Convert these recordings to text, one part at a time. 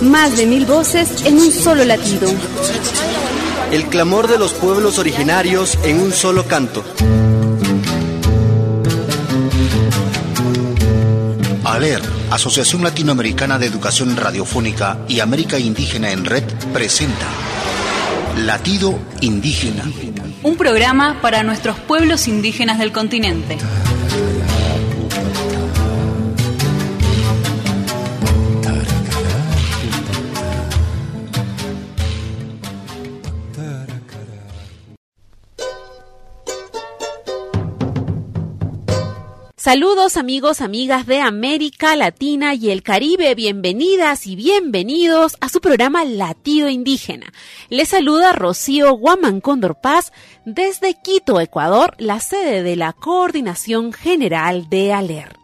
Más de mil voces en un solo latido. El clamor de los pueblos originarios en un solo canto. ALER, Asociación Latinoamericana de Educación Radiofónica y América Indígena en Red, presenta Latido Indígena. Un programa para nuestros pueblos indígenas del continente. Saludos amigos, amigas de América Latina y el Caribe, bienvenidas y bienvenidos a su programa Latido Indígena. Les saluda Rocío Guaman Cóndor Paz desde Quito, Ecuador, la sede de la Coordinación General de ALER.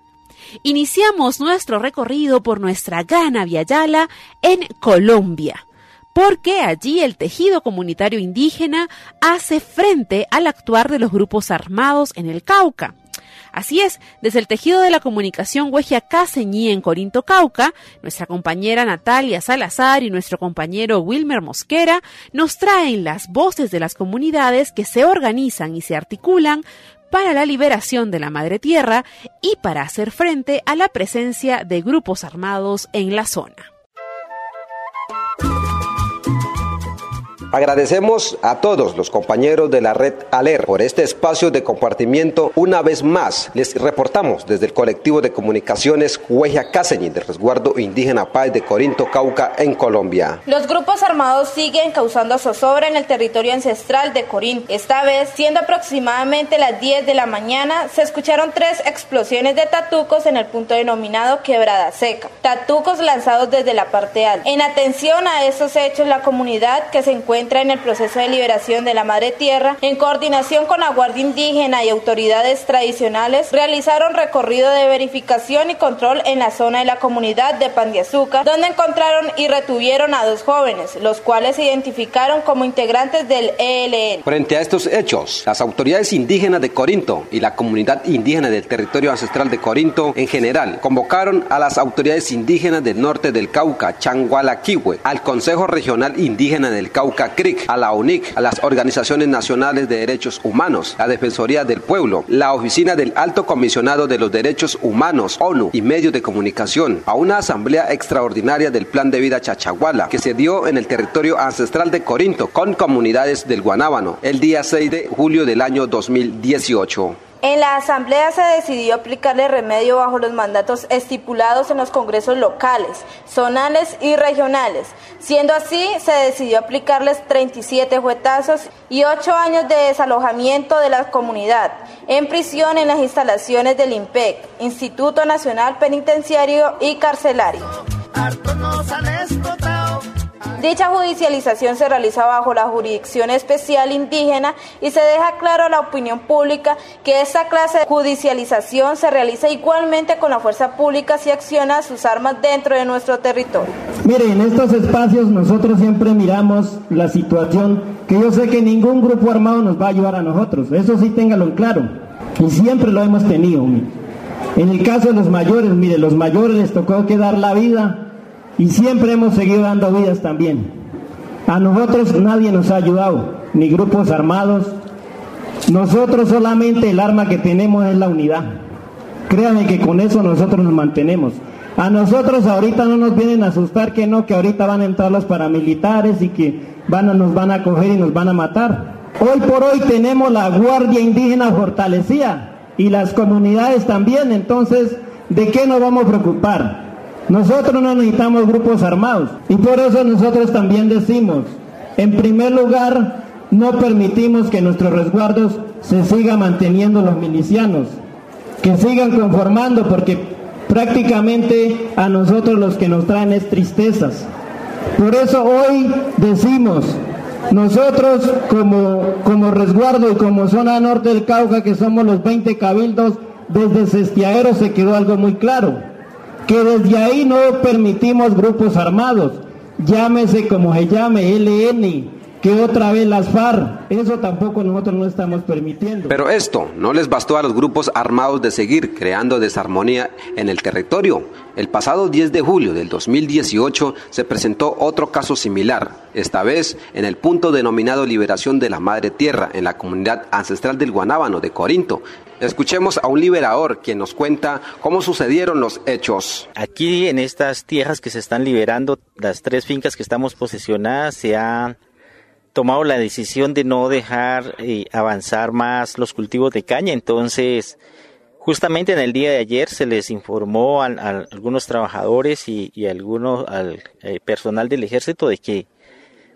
Iniciamos nuestro recorrido por nuestra Gana Viayala en Colombia porque allí el tejido comunitario indígena hace frente al actuar de los grupos armados en el Cauca. Así es, desde el tejido de la comunicación Huejia Caseñí en Corinto, Cauca, nuestra compañera Natalia Salazar y nuestro compañero Wilmer Mosquera nos traen las voces de las comunidades que se organizan y se articulan para la liberación de la madre tierra y para hacer frente a la presencia de grupos armados en la zona. Agradecemos a todos los compañeros de la red ALER por este espacio de compartimiento. Una vez más, les reportamos desde el colectivo de comunicaciones Hueja Caseñi del resguardo indígena Paz de Corinto, Cauca, en Colombia. Los grupos armados siguen causando zozobra en el territorio ancestral de Corinto. Esta vez, siendo aproximadamente las 10 de la mañana, se escucharon tres explosiones de tatucos en el punto denominado Quebrada Seca. Tatucos lanzados desde la parte alta. En atención a estos hechos, la comunidad que se encuentra en el proceso de liberación de la madre tierra, en coordinación con la Guardia Indígena y autoridades tradicionales, realizaron recorrido de verificación y control en la zona de la comunidad de Pan de Azúcar, donde encontraron y retuvieron a dos jóvenes, los cuales se identificaron como integrantes del ELN. Frente a estos hechos, las autoridades indígenas de Corinto y la comunidad indígena del territorio ancestral de Corinto en general convocaron a las autoridades indígenas del norte del Cauca, Changualaquihue, al Consejo Regional Indígena del Cauca CRIC, a la UNIC, a las organizaciones nacionales de derechos humanos, la Defensoría del Pueblo, la Oficina del Alto Comisionado de los Derechos Humanos, ONU y medios de comunicación, a una asamblea extraordinaria del Plan de Vida Chachaguala que se dio en el territorio ancestral de Corinto con comunidades del Guanábano el día 6 de julio del año 2018. En la Asamblea se decidió aplicarle remedio bajo los mandatos estipulados en los congresos locales, zonales y regionales. Siendo así, se decidió aplicarles 37 juetazos y 8 años de desalojamiento de la comunidad en prisión en las instalaciones del IMPEC, Instituto Nacional Penitenciario y Carcelario. Dicha judicialización se realiza bajo la jurisdicción especial indígena y se deja claro a la opinión pública que esta clase de judicialización se realiza igualmente con la fuerza pública si acciona sus armas dentro de nuestro territorio. Mire, en estos espacios nosotros siempre miramos la situación que yo sé que ningún grupo armado nos va a ayudar a nosotros, eso sí téngalo en claro, y siempre lo hemos tenido. En el caso de los mayores, mire, los mayores les tocó que dar la vida y siempre hemos seguido dando vidas también. A nosotros nadie nos ha ayudado, ni grupos armados. Nosotros solamente el arma que tenemos es la unidad. Créanme que con eso nosotros nos mantenemos. A nosotros ahorita no nos vienen a asustar que no, que ahorita van a entrar los paramilitares y que van a, nos van a coger y nos van a matar. Hoy por hoy tenemos la Guardia Indígena fortalecida y las comunidades también, entonces, ¿de qué nos vamos a preocupar? Nosotros no necesitamos grupos armados y por eso nosotros también decimos, en primer lugar, no permitimos que nuestros resguardos se sigan manteniendo los milicianos, que sigan conformando porque prácticamente a nosotros los que nos traen es tristezas. Por eso hoy decimos, nosotros como, como resguardo y como zona norte del Cauca, que somos los 20 cabildos, desde Sestiaero se quedó algo muy claro que desde ahí no permitimos grupos armados, llámese como se llame, LN, que otra vez las FARC. Eso tampoco nosotros no estamos permitiendo. Pero esto no les bastó a los grupos armados de seguir creando desarmonía en el territorio. El pasado 10 de julio del 2018 se presentó otro caso similar, esta vez en el punto denominado Liberación de la Madre Tierra, en la comunidad ancestral del Guanábano de Corinto. Escuchemos a un liberador quien nos cuenta cómo sucedieron los hechos. Aquí en estas tierras que se están liberando, las tres fincas que estamos posesionadas, se ha tomado la decisión de no dejar eh, avanzar más los cultivos de caña. Entonces, justamente en el día de ayer se les informó a, algunos trabajadores y, y algunos al eh, personal del ejército de que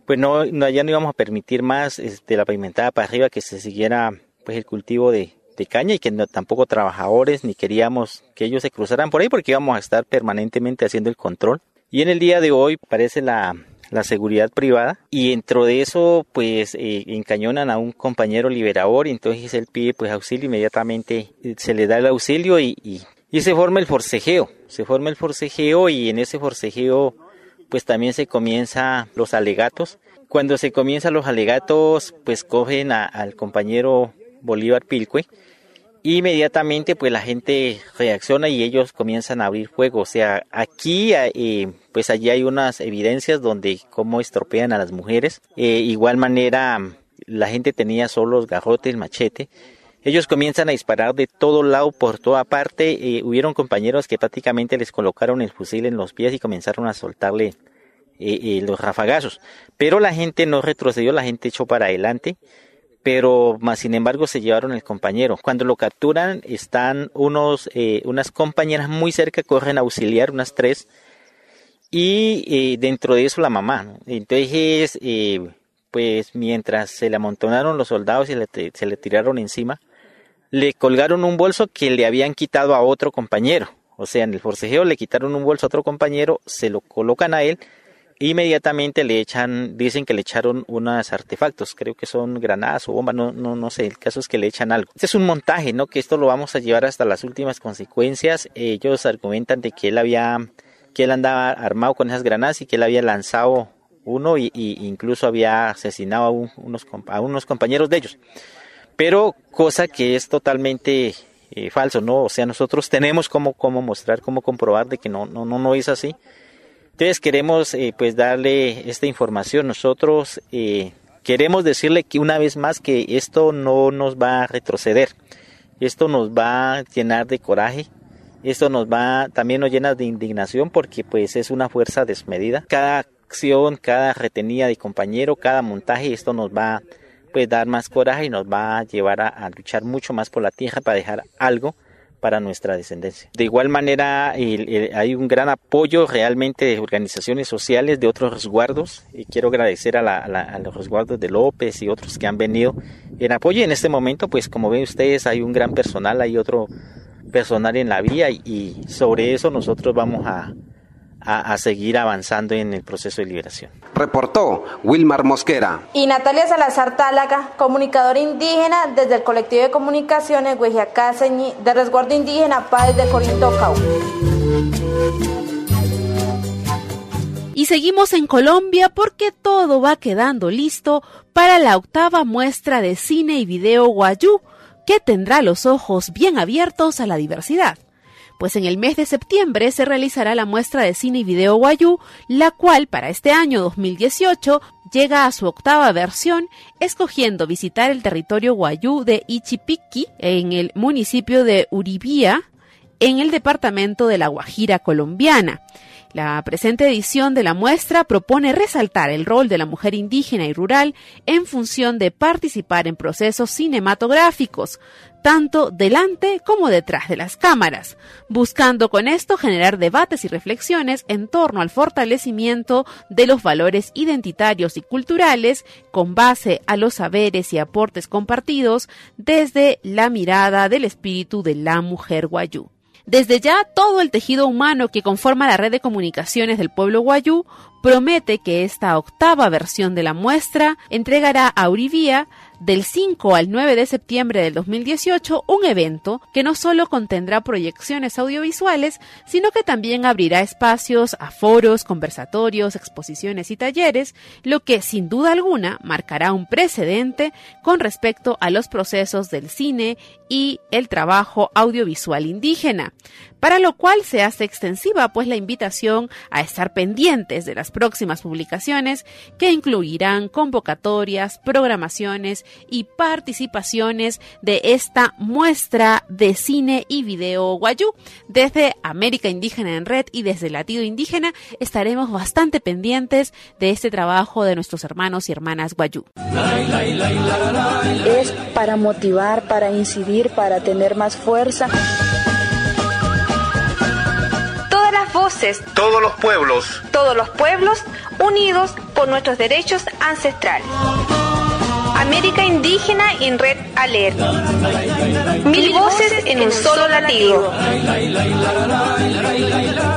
pues no, ya no íbamos a permitir más este, la pavimentada para arriba que se siguiera pues el cultivo de, caña y que tampoco trabajadores ni queríamos que ellos se cruzaran por ahí porque íbamos a estar permanentemente haciendo el control. Y en el día de hoy parece la, la seguridad privada y dentro de eso pues eh, encañonan a un compañero liberador y entonces él pide pues auxilio inmediatamente eh, se le da el auxilio y, y, se forma el forcejeo se forma el forcejeo y en ese forcejeo pues también se comienza los alegatos. Cuando se comienzan los alegatos pues cogen al compañero Bolívar Pilcue inmediatamente pues la gente reacciona y ellos comienzan a abrir fuego. O sea, aquí eh, pues allí hay unas evidencias donde cómo estropean a las mujeres. Eh, igual manera la gente tenía solo los garrotes, el machete. Ellos comienzan a disparar de todo lado, por toda parte. Eh, hubieron compañeros que prácticamente les colocaron el fusil en los pies y comenzaron a soltarle eh, los rafagazos. Pero la gente no retrocedió, la gente echó para adelante pero más sin embargo se llevaron el compañero. Cuando lo capturan están unos, eh, unas compañeras muy cerca, corren a auxiliar, unas tres, y eh, dentro de eso la mamá. Entonces, eh, pues mientras se le amontonaron los soldados y se le tiraron encima, le colgaron un bolso que le habían quitado a otro compañero. O sea, en el forcejeo le quitaron un bolso a otro compañero, se lo colocan a él inmediatamente le echan, dicen que le echaron unos artefactos, creo que son granadas o bombas, no, no, no sé, el caso es que le echan algo. Este es un montaje, ¿no? Que esto lo vamos a llevar hasta las últimas consecuencias. Ellos argumentan de que él había, que él andaba armado con esas granadas y que él había lanzado uno y, incluso había asesinado a, unos, a unos compañeros de ellos. Pero cosa que es totalmente eh, falso, ¿no? O sea, nosotros tenemos cómo, cómo mostrar, cómo comprobar de que no, no, no, no es así. Entonces queremos eh, pues darle esta información. Nosotros eh, queremos decirle que una vez más que esto no nos va a retroceder. Esto nos va a llenar de coraje. Esto nos va, también nos llena de indignación porque pues es una fuerza desmedida. Cada acción, cada retenida de compañero, cada montaje, esto nos va pues dar más coraje y nos va a llevar a luchar mucho más por la tierra para dejar algo para nuestra descendencia. De igual manera, hay un gran apoyo realmente de organizaciones sociales, de otros resguardos, y quiero agradecer a, los resguardos de López y otros que han venido en apoyo. En este momento, pues como ven ustedes, hay un gran personal, hay otro personal en la vía y sobre eso nosotros vamos a, a, seguir avanzando en el proceso de liberación. Reportó Wilmar Mosquera. Y Natalia Salazar Tálaga, comunicadora indígena desde el colectivo de comunicaciones Huejiacáseñi de Resguardo Indígena Paz de Corinto Y seguimos en Colombia porque todo va quedando listo para la octava muestra de cine y video Guayú, que tendrá los ojos bien abiertos a la diversidad pues en el mes de septiembre se realizará la muestra de cine y video Guayú, la cual para este año 2018 llega a su octava versión, escogiendo visitar el territorio Guayú de Ichipiqui en el municipio de Uribía, en el departamento de La Guajira colombiana. La presente edición de la muestra propone resaltar el rol de la mujer indígena y rural en función de participar en procesos cinematográficos, tanto delante como detrás de las cámaras, buscando con esto generar debates y reflexiones en torno al fortalecimiento de los valores identitarios y culturales con base a los saberes y aportes compartidos desde la mirada del espíritu de la mujer guayú. Desde ya, todo el tejido humano que conforma la red de comunicaciones del pueblo guayú promete que esta octava versión de la muestra entregará a Uribía del 5 al 9 de septiembre del 2018 un evento que no solo contendrá proyecciones audiovisuales, sino que también abrirá espacios a foros, conversatorios, exposiciones y talleres, lo que sin duda alguna marcará un precedente con respecto a los procesos del cine y el trabajo audiovisual indígena. Para lo cual se hace extensiva pues la invitación a estar pendientes de las próximas publicaciones que incluirán convocatorias, programaciones y participaciones de esta muestra de cine y video guayú. Desde América Indígena en Red y desde Latido Indígena estaremos bastante pendientes de este trabajo de nuestros hermanos y hermanas guayú. Es para motivar, para incidir, para tener más fuerza voces, todos los pueblos, todos los pueblos unidos por nuestros derechos ancestrales. América Indígena en Red Alert. Mil voces en un solo latido.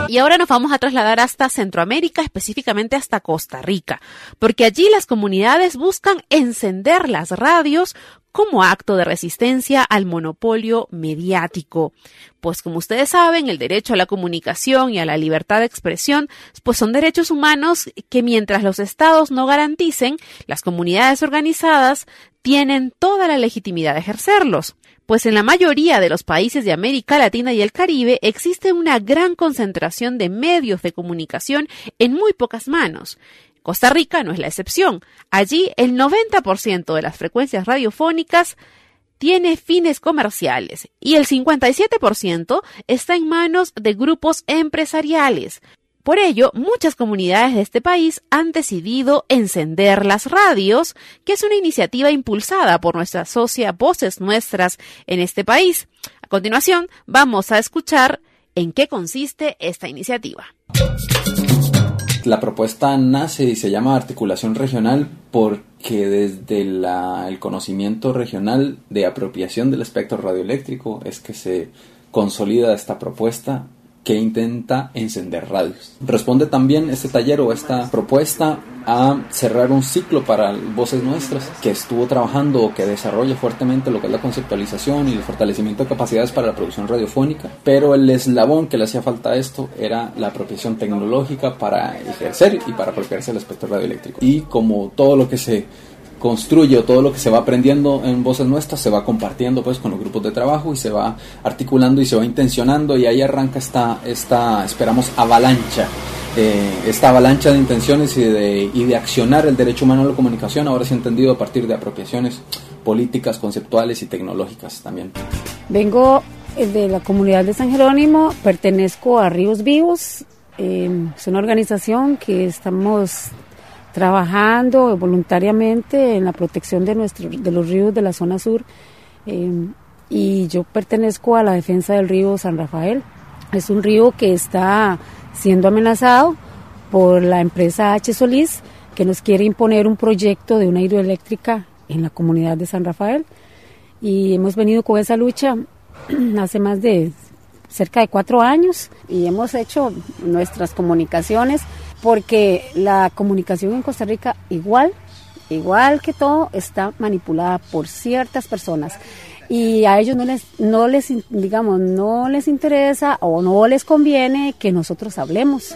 Y ahora nos vamos a trasladar hasta Centroamérica, específicamente hasta Costa Rica, porque allí las comunidades buscan encender las radios como acto de resistencia al monopolio mediático. Pues como ustedes saben, el derecho a la comunicación y a la libertad de expresión, pues son derechos humanos que mientras los estados no garanticen, las comunidades organizadas tienen toda la legitimidad de ejercerlos. Pues en la mayoría de los países de América Latina y el Caribe existe una gran concentración de medios de comunicación en muy pocas manos. Costa Rica no es la excepción. Allí el 90% de las frecuencias radiofónicas tiene fines comerciales y el 57% está en manos de grupos empresariales. Por ello, muchas comunidades de este país han decidido encender las radios, que es una iniciativa impulsada por nuestra socia Voces Nuestras en este país. A continuación, vamos a escuchar en qué consiste esta iniciativa la propuesta nace y se llama articulación regional porque desde el conocimiento regional de apropiación del espectro radioeléctrico es que se consolida esta propuesta que intenta encender radios. Responde también este taller o esta propuesta a cerrar un ciclo para Voces Nuestras, que estuvo trabajando o que desarrolla fuertemente lo que es la conceptualización y el fortalecimiento de capacidades para la producción radiofónica, pero el eslabón que le hacía falta a esto era la apropiación tecnológica para ejercer y para apropiarse del espectro radioeléctrico. Y como todo lo que se construye o todo lo que se va aprendiendo en voces nuestras se va compartiendo pues con los grupos de trabajo y se va articulando y se va intencionando y ahí arranca esta, esta esperamos avalancha eh, esta avalancha de intenciones y de, y de accionar el derecho humano a la comunicación ahora ha entendido a partir de apropiaciones políticas, conceptuales y tecnológicas también. Vengo eh, de la comunidad de San Jerónimo, pertenezco a Ríos Vivos, eh, es una organización que estamos trabajando voluntariamente en la protección de, nuestro, de los ríos de la zona sur. Eh, y yo pertenezco a la defensa del río San Rafael. Es un río que está siendo amenazado por la empresa H. Solís, que nos quiere imponer un proyecto de una hidroeléctrica en la comunidad de San Rafael. Y hemos venido con esa lucha hace más de cerca de cuatro años y hemos hecho nuestras comunicaciones porque la comunicación en Costa Rica igual, igual que todo, está manipulada por ciertas personas. Y a ellos no les, no les, digamos, no les interesa o no les conviene que nosotros hablemos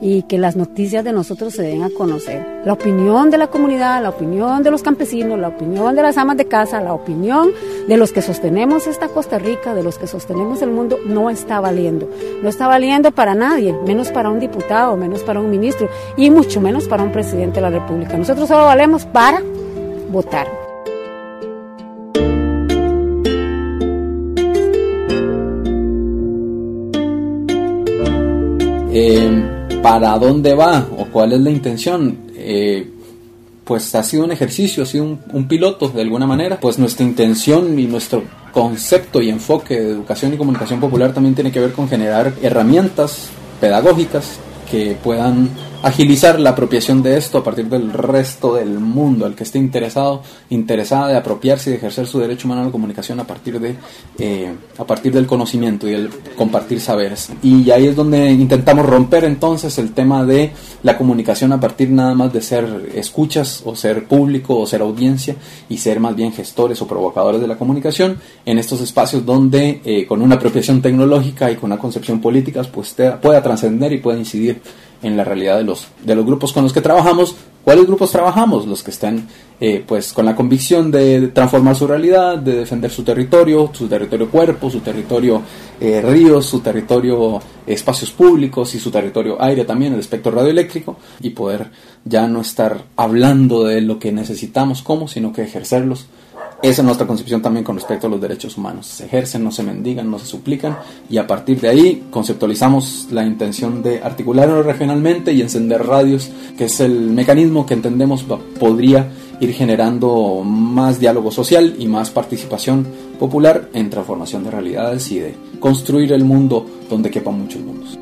y que las noticias de nosotros se den a conocer. La opinión de la comunidad, la opinión de los campesinos, la opinión de las amas de casa, la opinión de los que sostenemos esta Costa Rica, de los que sostenemos el mundo, no está valiendo. No está valiendo para nadie, menos para un diputado, menos para un ministro y mucho menos para un presidente de la República. Nosotros solo valemos para votar. Eh, para dónde va o cuál es la intención. Eh, pues ha sido un ejercicio, ha sido un, piloto de alguna manera. Pues nuestra intención y nuestro concepto y enfoque de educación y comunicación popular también tiene que ver con generar herramientas pedagógicas que puedan agilizar la apropiación de esto a partir del resto del mundo, el que esté interesado, interesada de apropiarse y de ejercer su derecho humano a la comunicación a partir de eh, a partir del conocimiento y el compartir saberes. Y ahí es donde intentamos romper entonces el tema de la comunicación a partir nada más de ser escuchas o ser público o ser audiencia y ser más bien gestores o provocadores de la comunicación en estos espacios donde eh, con una apropiación tecnológica y con una concepción política pues pueda trascender y pueda incidir en la realidad de los, de los grupos con los que trabajamos. ¿Cuáles grupos trabajamos? Los que están eh, pues con la convicción de transformar su realidad, de defender su territorio, su territorio cuerpo, su territorio eh, ríos, su territorio espacios públicos y su territorio aire también, el espectro radioeléctrico, y poder ya no estar hablando de lo que necesitamos como, sino que ejercerlos esa es nuestra concepción también con respecto a los derechos humanos. Se ejercen, no se mendigan, no se suplican y a partir de ahí conceptualizamos la intención de articularlo regionalmente y encender radios, que es el mecanismo que entendemos podría ir generando más diálogo social y más participación popular en transformación de realidades y de construir el mundo donde quepan muchos mundos.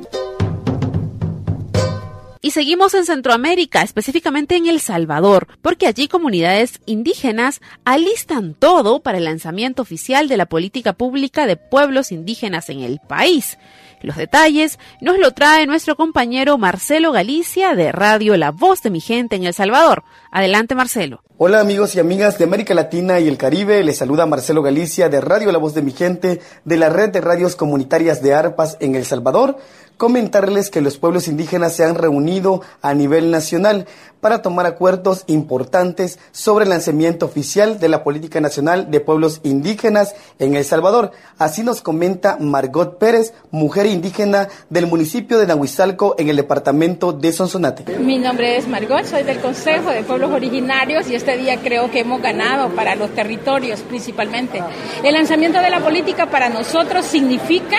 Y seguimos en Centroamérica, específicamente en El Salvador, porque allí comunidades indígenas alistan todo para el lanzamiento oficial de la política pública de pueblos indígenas en el país. Los detalles nos lo trae nuestro compañero Marcelo Galicia de Radio La Voz de mi gente en El Salvador. Adelante, Marcelo. Hola amigos y amigas de América Latina y el Caribe, les saluda Marcelo Galicia de Radio La Voz de mi gente de la red de radios comunitarias de ARPAS en El Salvador comentarles que los pueblos indígenas se han reunido a nivel nacional para tomar acuerdos importantes sobre el lanzamiento oficial de la Política Nacional de Pueblos Indígenas en El Salvador. Así nos comenta Margot Pérez, mujer indígena del municipio de Nahuizalco en el departamento de Sonsonate. Mi nombre es Margot, soy del Consejo de Pueblos Originarios y este día creo que hemos ganado para los territorios principalmente. El lanzamiento de la política para nosotros significa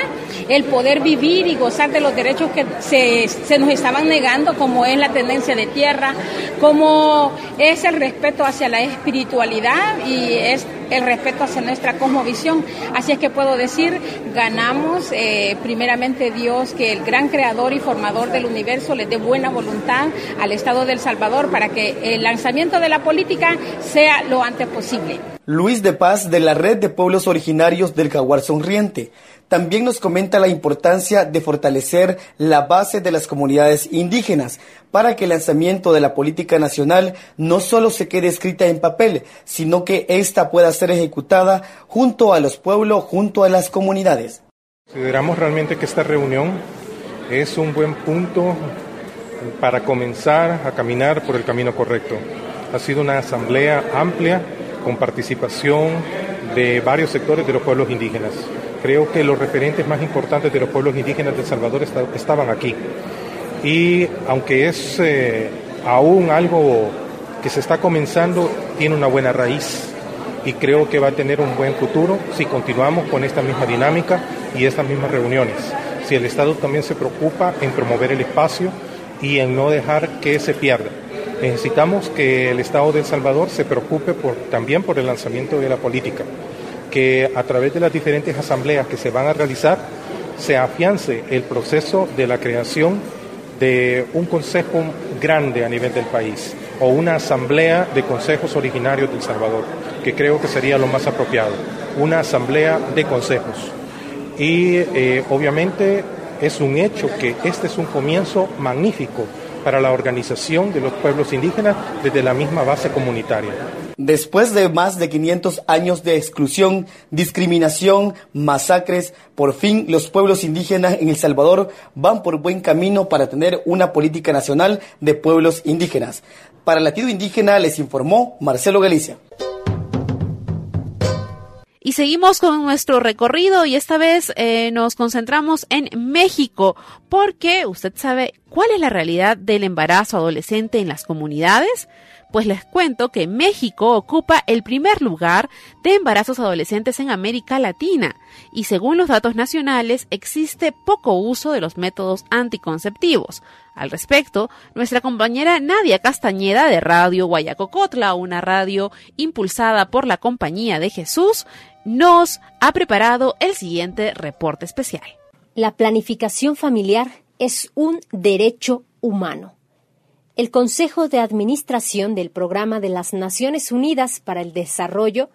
el poder vivir y gozar de los derechos que se, se nos estaban negando, como es la tendencia de tierra, como es el respeto hacia la espiritualidad y es el respeto hacia nuestra cosmovisión. Así es que puedo decir, ganamos eh, primeramente Dios, que el gran creador y formador del universo le dé buena voluntad al Estado del Salvador para que el lanzamiento de la política sea lo antes posible. Luis de Paz de la Red de Pueblos Originarios del Jaguar Sonriente. También nos comenta la importancia de fortalecer la base de las comunidades indígenas para que el lanzamiento de la política nacional no solo se quede escrita en papel, sino que ésta pueda ser ejecutada junto a los pueblos, junto a las comunidades. Consideramos realmente que esta reunión es un buen punto para comenzar a caminar por el camino correcto. Ha sido una asamblea amplia con participación de varios sectores de los pueblos indígenas. Creo que los referentes más importantes de los pueblos indígenas de El Salvador estaban aquí. Y aunque es eh, aún algo que se está comenzando, tiene una buena raíz y creo que va a tener un buen futuro si continuamos con esta misma dinámica y estas mismas reuniones. Si el Estado también se preocupa en promover el espacio y en no dejar que se pierda. Necesitamos que el Estado de El Salvador se preocupe también por el lanzamiento de la política que a través de las diferentes asambleas que se van a realizar se afiance el proceso de la creación de un consejo grande a nivel del país o una asamblea de consejos originarios del Salvador, que creo que sería lo más apropiado, una asamblea de consejos. Y eh, obviamente es un hecho que este es un comienzo magnífico para la organización de los pueblos indígenas desde la misma base comunitaria. Después de más de 500 años de exclusión, discriminación, masacres, por fin los pueblos indígenas en El Salvador van por buen camino para tener una política nacional de pueblos indígenas. Para Latido Indígena les informó Marcelo Galicia. Y seguimos con nuestro recorrido y esta vez eh, nos concentramos en México porque usted sabe cuál es la realidad del embarazo adolescente en las comunidades. Pues les cuento que México ocupa el primer lugar de embarazos adolescentes en América Latina y según los datos nacionales existe poco uso de los métodos anticonceptivos. Al respecto, nuestra compañera Nadia Castañeda de Radio Guayacocotla, una radio impulsada por la Compañía de Jesús, nos ha preparado el siguiente reporte especial. La planificación familiar es un derecho humano el Consejo de Administración del Programa de las Naciones Unidas para el Desarrollo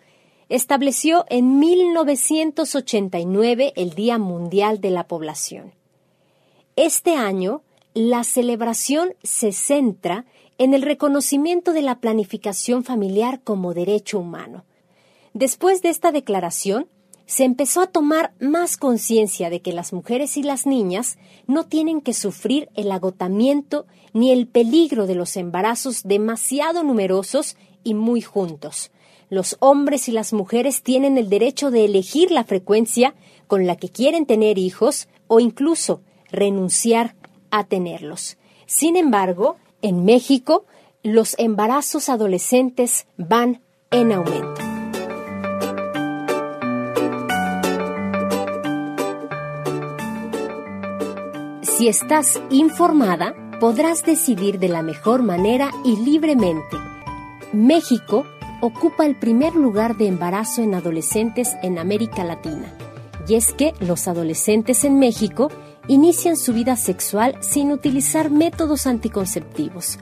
estableció en 1989 el Día Mundial de la Población. Este año, la celebración se centra en el reconocimiento de la planificación familiar como derecho humano. Después de esta declaración, se empezó a tomar más conciencia de que las mujeres y las niñas no tienen que sufrir el agotamiento ni el peligro de los embarazos demasiado numerosos y muy juntos. Los hombres y las mujeres tienen el derecho de elegir la frecuencia con la que quieren tener hijos o incluso renunciar a tenerlos. Sin embargo, en México, los embarazos adolescentes van en aumento. Si estás informada, podrás decidir de la mejor manera y libremente. México ocupa el primer lugar de embarazo en adolescentes en América Latina. Y es que los adolescentes en México inician su vida sexual sin utilizar métodos anticonceptivos.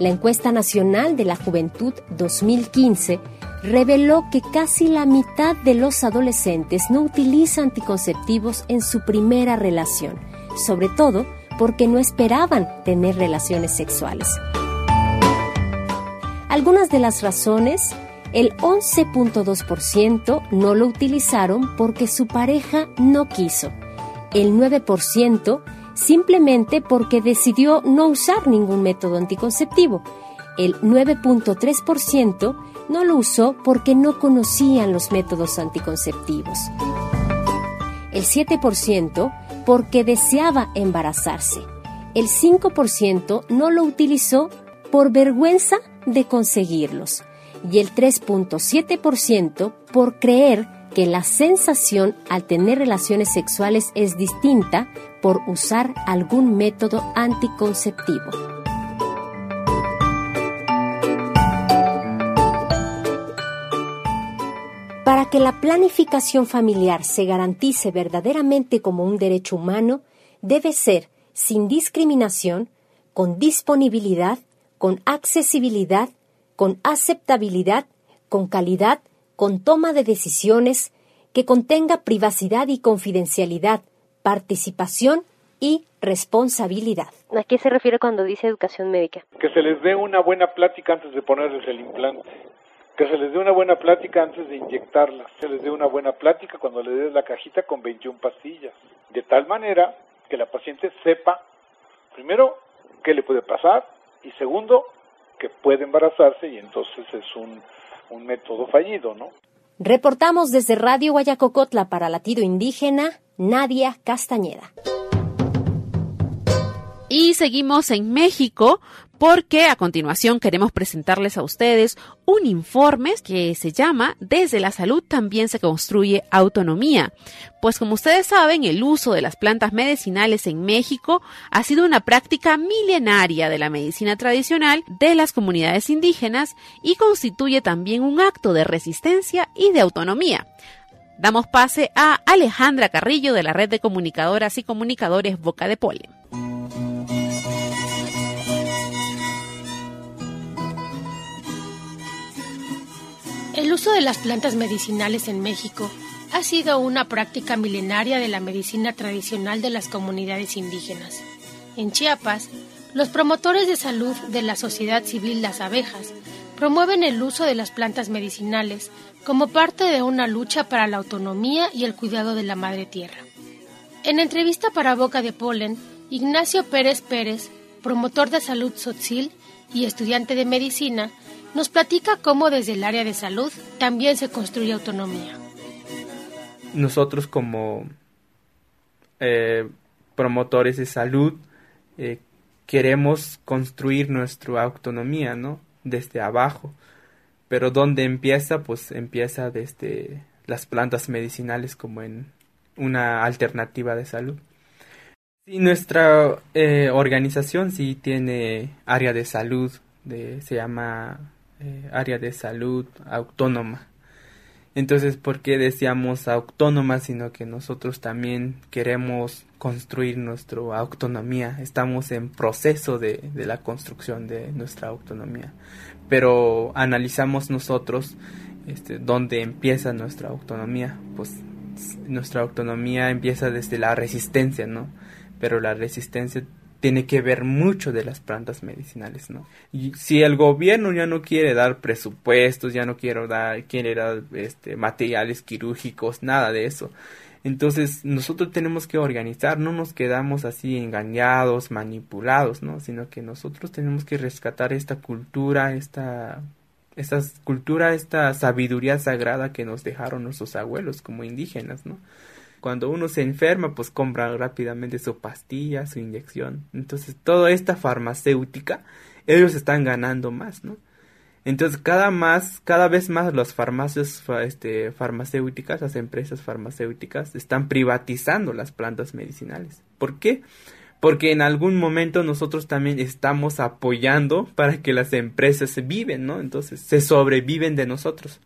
La encuesta nacional de la juventud 2015 reveló que casi la mitad de los adolescentes no utiliza anticonceptivos en su primera relación, sobre todo porque no esperaban tener relaciones sexuales. Algunas de las razones, el 11.2% no lo utilizaron porque su pareja no quiso. El 9% simplemente porque decidió no usar ningún método anticonceptivo. El 9.3% no lo usó porque no conocían los métodos anticonceptivos. El 7% porque deseaba embarazarse. El 5% no lo utilizó por vergüenza de conseguirlos. Y el 3.7% por creer que la sensación al tener relaciones sexuales es distinta por usar algún método anticonceptivo. Para que la planificación familiar se garantice verdaderamente como un derecho humano, debe ser sin discriminación, con disponibilidad, con accesibilidad, con aceptabilidad, con calidad, con toma de decisiones, que contenga privacidad y confidencialidad, participación y responsabilidad. ¿A qué se refiere cuando dice educación médica? Que se les dé una buena plática antes de ponerles el implante, que se les dé una buena plática antes de inyectarlas, se les dé una buena plática cuando le des la cajita con 21 pastillas, de tal manera que la paciente sepa, primero, qué le puede pasar y segundo, que puede embarazarse y entonces es un, un método fallido, ¿no? Reportamos desde Radio Guayacocotla para Latido Indígena, Nadia Castañeda. Y seguimos en México porque a continuación queremos presentarles a ustedes un informe que se llama Desde la salud también se construye autonomía. Pues como ustedes saben, el uso de las plantas medicinales en México ha sido una práctica milenaria de la medicina tradicional de las comunidades indígenas y constituye también un acto de resistencia y de autonomía. Damos pase a Alejandra Carrillo de la Red de Comunicadoras y Comunicadores Boca de Polen. El uso de las plantas medicinales en México ha sido una práctica milenaria de la medicina tradicional de las comunidades indígenas. En Chiapas, los promotores de salud de la sociedad civil Las Abejas promueven el uso de las plantas medicinales como parte de una lucha para la autonomía y el cuidado de la madre tierra. En entrevista para Boca de Polen, Ignacio Pérez Pérez, promotor de salud Sotzil y estudiante de medicina, nos platica cómo desde el área de salud también se construye autonomía. Nosotros como eh, promotores de salud eh, queremos construir nuestra autonomía, ¿no? Desde abajo. Pero donde empieza, pues empieza desde las plantas medicinales como en una alternativa de salud. Sí, nuestra eh, organización sí tiene área de salud, se llama eh, área de salud autónoma. Entonces, ¿por qué decíamos autónoma? Sino que nosotros también queremos construir nuestra autonomía. Estamos en proceso de, la construcción de nuestra autonomía. Pero analizamos nosotros este, dónde empieza nuestra autonomía. Pues nuestra autonomía empieza desde la resistencia, ¿no? Pero la resistencia tiene que ver mucho de las plantas medicinales, ¿no? Y si el gobierno ya no quiere dar presupuestos, ya no quiere dar, quiere dar este, materiales quirúrgicos, nada de eso. Entonces nosotros tenemos que organizar, no nos quedamos así engañados, manipulados, ¿no? Sino que nosotros tenemos que rescatar esta cultura, esta, esta cultura, esta sabiduría sagrada que nos dejaron nuestros abuelos como indígenas, ¿no? Cuando uno se enferma, pues compra rápidamente su pastilla, su inyección. Entonces, toda esta farmacéutica, ellos están ganando más, ¿no? Entonces, cada más, cada vez más las farmacias este, farmacéuticas, las empresas farmacéuticas, están privatizando las plantas medicinales. ¿Por qué? Porque en algún momento nosotros también estamos apoyando para que las empresas viven, ¿no? Entonces, se sobreviven de nosotros.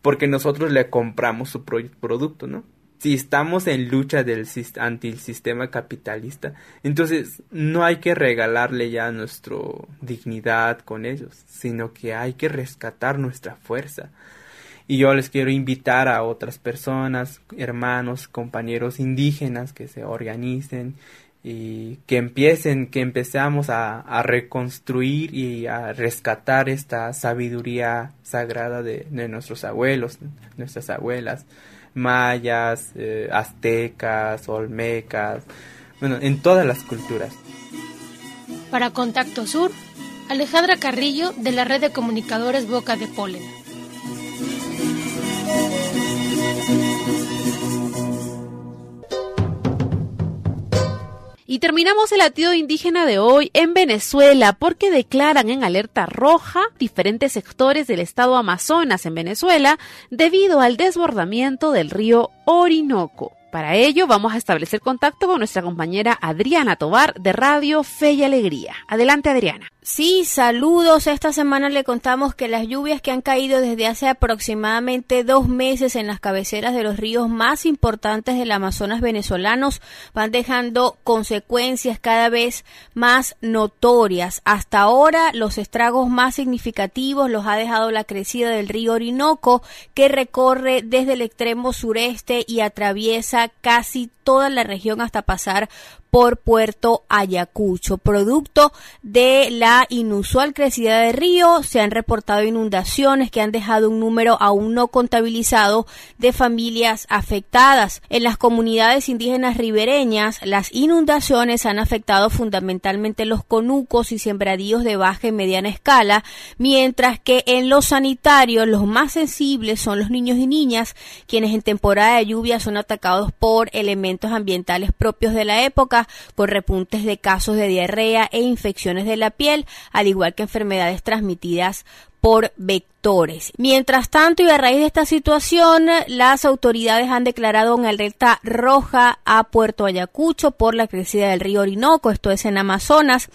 Porque nosotros le compramos su producto, ¿no? Si estamos en lucha del anti el sistema capitalista, entonces no hay que regalarle ya nuestra dignidad con ellos, sino que hay que rescatar nuestra fuerza. Y yo les quiero invitar a otras personas, hermanos, compañeros indígenas que se organicen y que empiecen, que empecemos a, reconstruir y a rescatar esta sabiduría sagrada de nuestros abuelos, nuestras abuelas mayas, eh, aztecas, olmecas, bueno, en todas las culturas. Para Contacto Sur, Alejandra Carrillo de la red de comunicadores Boca de Polen. Y terminamos el latido indígena de hoy en Venezuela porque declaran en alerta roja diferentes sectores del estado Amazonas en Venezuela debido al desbordamiento del río Orinoco. Para ello vamos a establecer contacto con nuestra compañera Adriana Tobar de Radio Fe y Alegría. Adelante Adriana. Sí, saludos. Esta semana le contamos que las lluvias que han caído desde hace aproximadamente dos meses en las cabeceras de los ríos más importantes del Amazonas venezolanos van dejando consecuencias cada vez más notorias. Hasta ahora los estragos más significativos los ha dejado la crecida del río Orinoco que recorre desde el extremo sureste y atraviesa casi toda la región hasta pasar por Puerto Ayacucho. Producto de la inusual crecida del río, se han reportado inundaciones que han dejado un número aún no contabilizado de familias afectadas. En las comunidades indígenas ribereñas, las inundaciones han afectado fundamentalmente los conucos y sembradíos de baja y mediana escala, mientras que en los sanitarios los más sensibles son los niños y niñas, quienes en temporada de lluvia son atacados por elementos ambientales propios de la época con repuntes de casos de diarrea e infecciones de la piel, al igual que enfermedades transmitidas por Mientras tanto, y a raíz de esta situación, las autoridades han declarado una alerta roja a Puerto Ayacucho por la crecida del río Orinoco, esto es en Amazonas.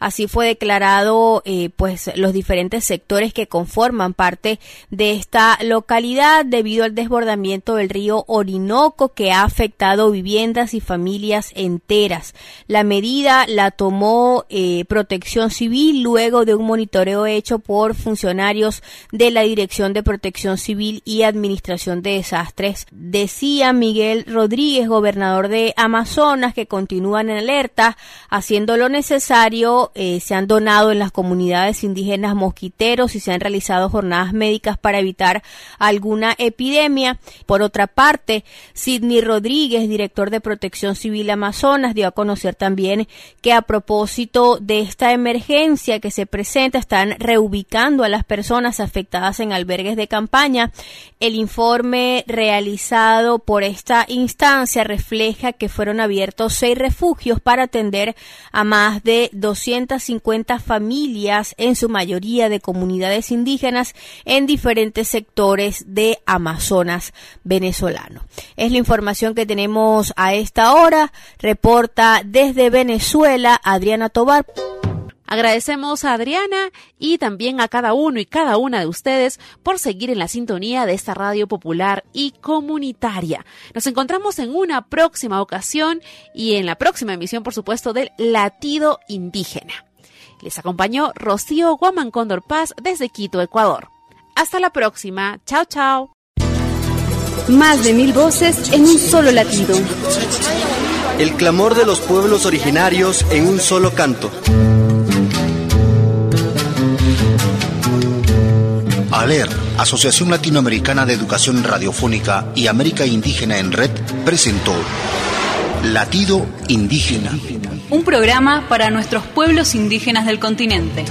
Así fue declarado, eh, pues, los diferentes sectores que conforman parte de esta localidad debido al desbordamiento del río Orinoco que ha afectado viviendas y familias enteras. La medida la tomó eh, Protección Civil luego de un monitoreo hecho por funcionarios de la Dirección de Protección Civil y Administración de Desastres. Decía Miguel Rodríguez, gobernador de Amazonas, que continúan en alerta, haciendo lo necesario eh, se han donado en las comunidades indígenas mosquiteros y se han realizado jornadas médicas para evitar alguna epidemia. Por otra parte, Sidney Rodríguez, director de Protección Civil Amazonas, dio a conocer también que a propósito de esta emergencia que se presenta, están reubicando a las personas afectadas en albergues de campaña. El informe realizado por esta instancia refleja que fueron abiertos seis refugios para atender a más de 200 250 familias, en su mayoría de comunidades indígenas, en diferentes sectores de Amazonas venezolano. Es la información que tenemos a esta hora. Reporta desde Venezuela Adriana Tobar. Agradecemos a Adriana y también a cada uno y cada una de ustedes por seguir en la sintonía de esta radio popular y comunitaria. Nos encontramos en una próxima ocasión y en la próxima emisión, por supuesto, del Latido Indígena. Les acompañó Rocío Guaman Condor Paz desde Quito, Ecuador. Hasta la próxima. Chao, chao. Más de mil voces en un solo latido. El clamor de los pueblos originarios en un solo canto. ALER, Asociación Latinoamericana de Educación Radiofónica y América Indígena en Red, presentó Latido Indígena. Un programa para nuestros pueblos indígenas del continente.